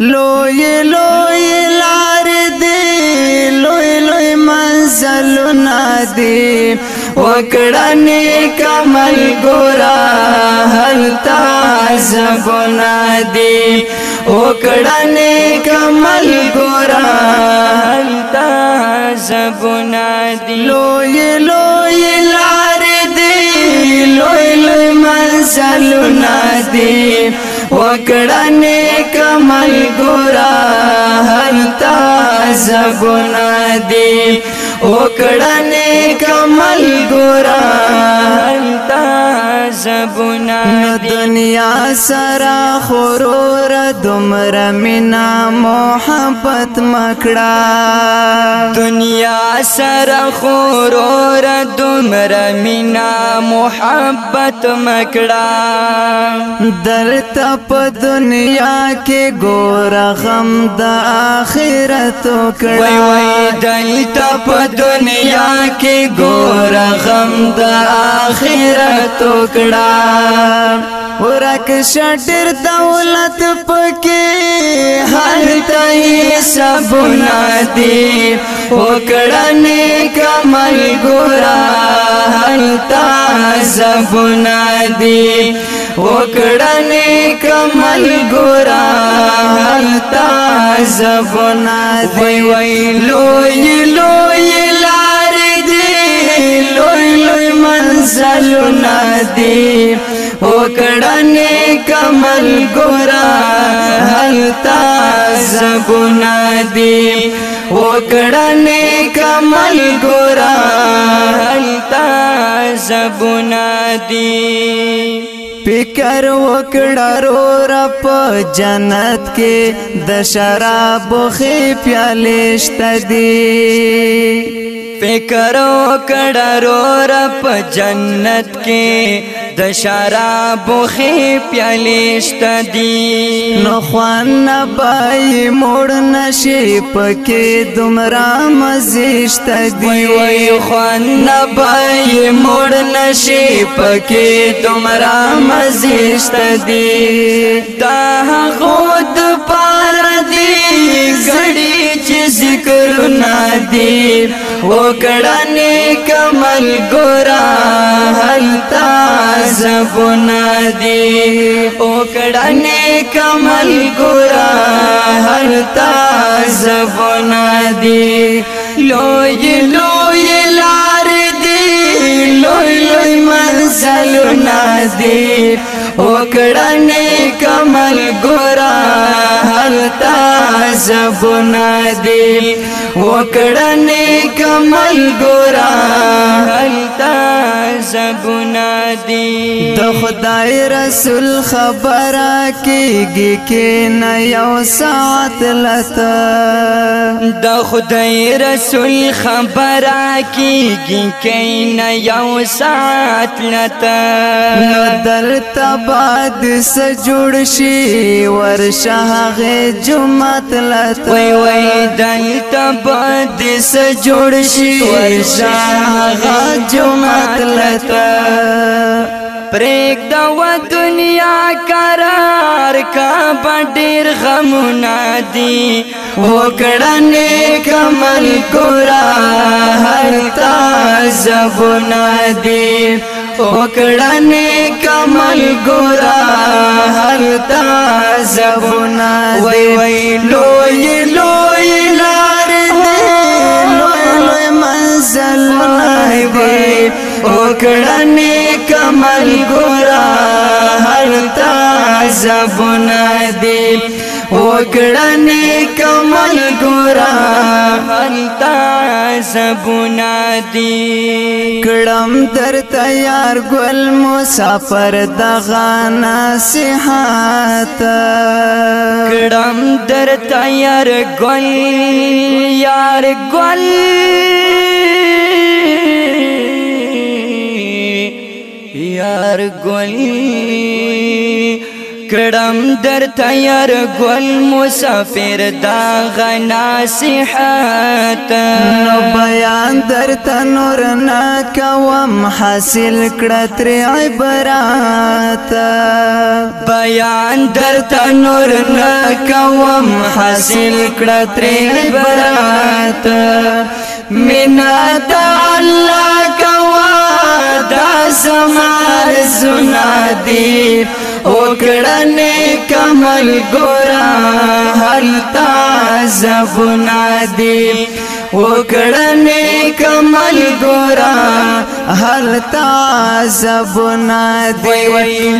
لوی لوی لار دی لوی لوی منزلنا دی وکړنی کمل ګورا هلتا زبنا دی وکړنی کمل ګورا هلتا زبنا دی لوی لوی لار دی لوی لوی منزلنا دی وکړنه کمل ګورا هر تا زګنا دی وکړنه کمل ګورا زبنا دنیا سرا خورور دمر مینا محبت مکڑا دنیا سرا خورور دمر مینا محبت مکڑا در تپ دنیا کې ګور غم د آخرت کړه وای دل تپ دنیا کې کې ګور غم د اخرت ټکړه ورک شټر دولت پکې هر تای سبنا دی وکړنې کمل ګورا هر تا سبنا دی وکړنې کمل ګورا هر تا سبنا دی وای لوی لوی مزلنا دی وکړنې کمل ګورا هلتا زګنا دی وکړنې کمل ګورا هلتا زګنا دی فکر وکړه رو رپ جنت کې د شراب خې پیالې شت دی فکر وکړه رو رب جنت کې د شراب خې پیالېشت دي نو خوان بای موړ نشي پکې دومره مزېشت دي وای خوان بای موړ نشي پکې دومره مزېشت دي دا غود پای گڑی چکر دیپ اکڑا نی کمل گورا ہل تاسنا دی کمل گورا ہلتا بنا لار دی منزل نا دی اکڑا نی کمل گورا زبنا دل وکړنې کمل ګورا هلتا زګنا دی د خدای رسول خبره کېږي کې نه یو ساعت لته د خدای رسول خبره کېږي کې نه یو ساعت لته نو درته باد سره جوړ شي ورشه هغه جمعه لته وای وای دلتا باد سه جوړ شي ورشا غا جمعات لتا پریک دا و دنیا قرار کا بډیر غم نادي وکړنه کمل ګرا هر تا زبنا دی وکړنه کمل ګرا هر تا زبنا وی وی لوی لوی اکڑنے کمل گورا ہر زب ندی اکڑنے کمل گورا ہر زب ندی کڑم در تیار گل مسافر دغانا کڑم در تیار گل یار گل یار گل کړم در تیار گل مسافر دا غنا صحت نو بیان در تنور نا کوم حاصل کړه تر عبرات بیان در تنور نا کوم حاصل کړه تر عبرات مینا د الله سنا دی کمل گورا ہلتا بنا دی وہ کمل گورا تاز بنا دی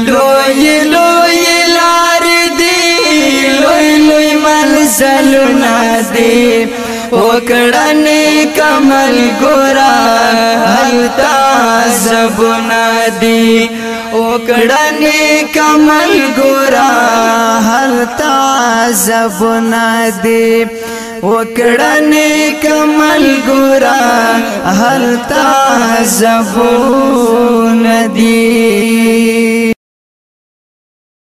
لوئی لوئی لار دی لوئی منزل نا دی نی کمل گورا ہلتا سبنا دی او کړنی کمل ګورا هر تا سبنا دی وکړنی کمل ګورا هر تا سبنا دی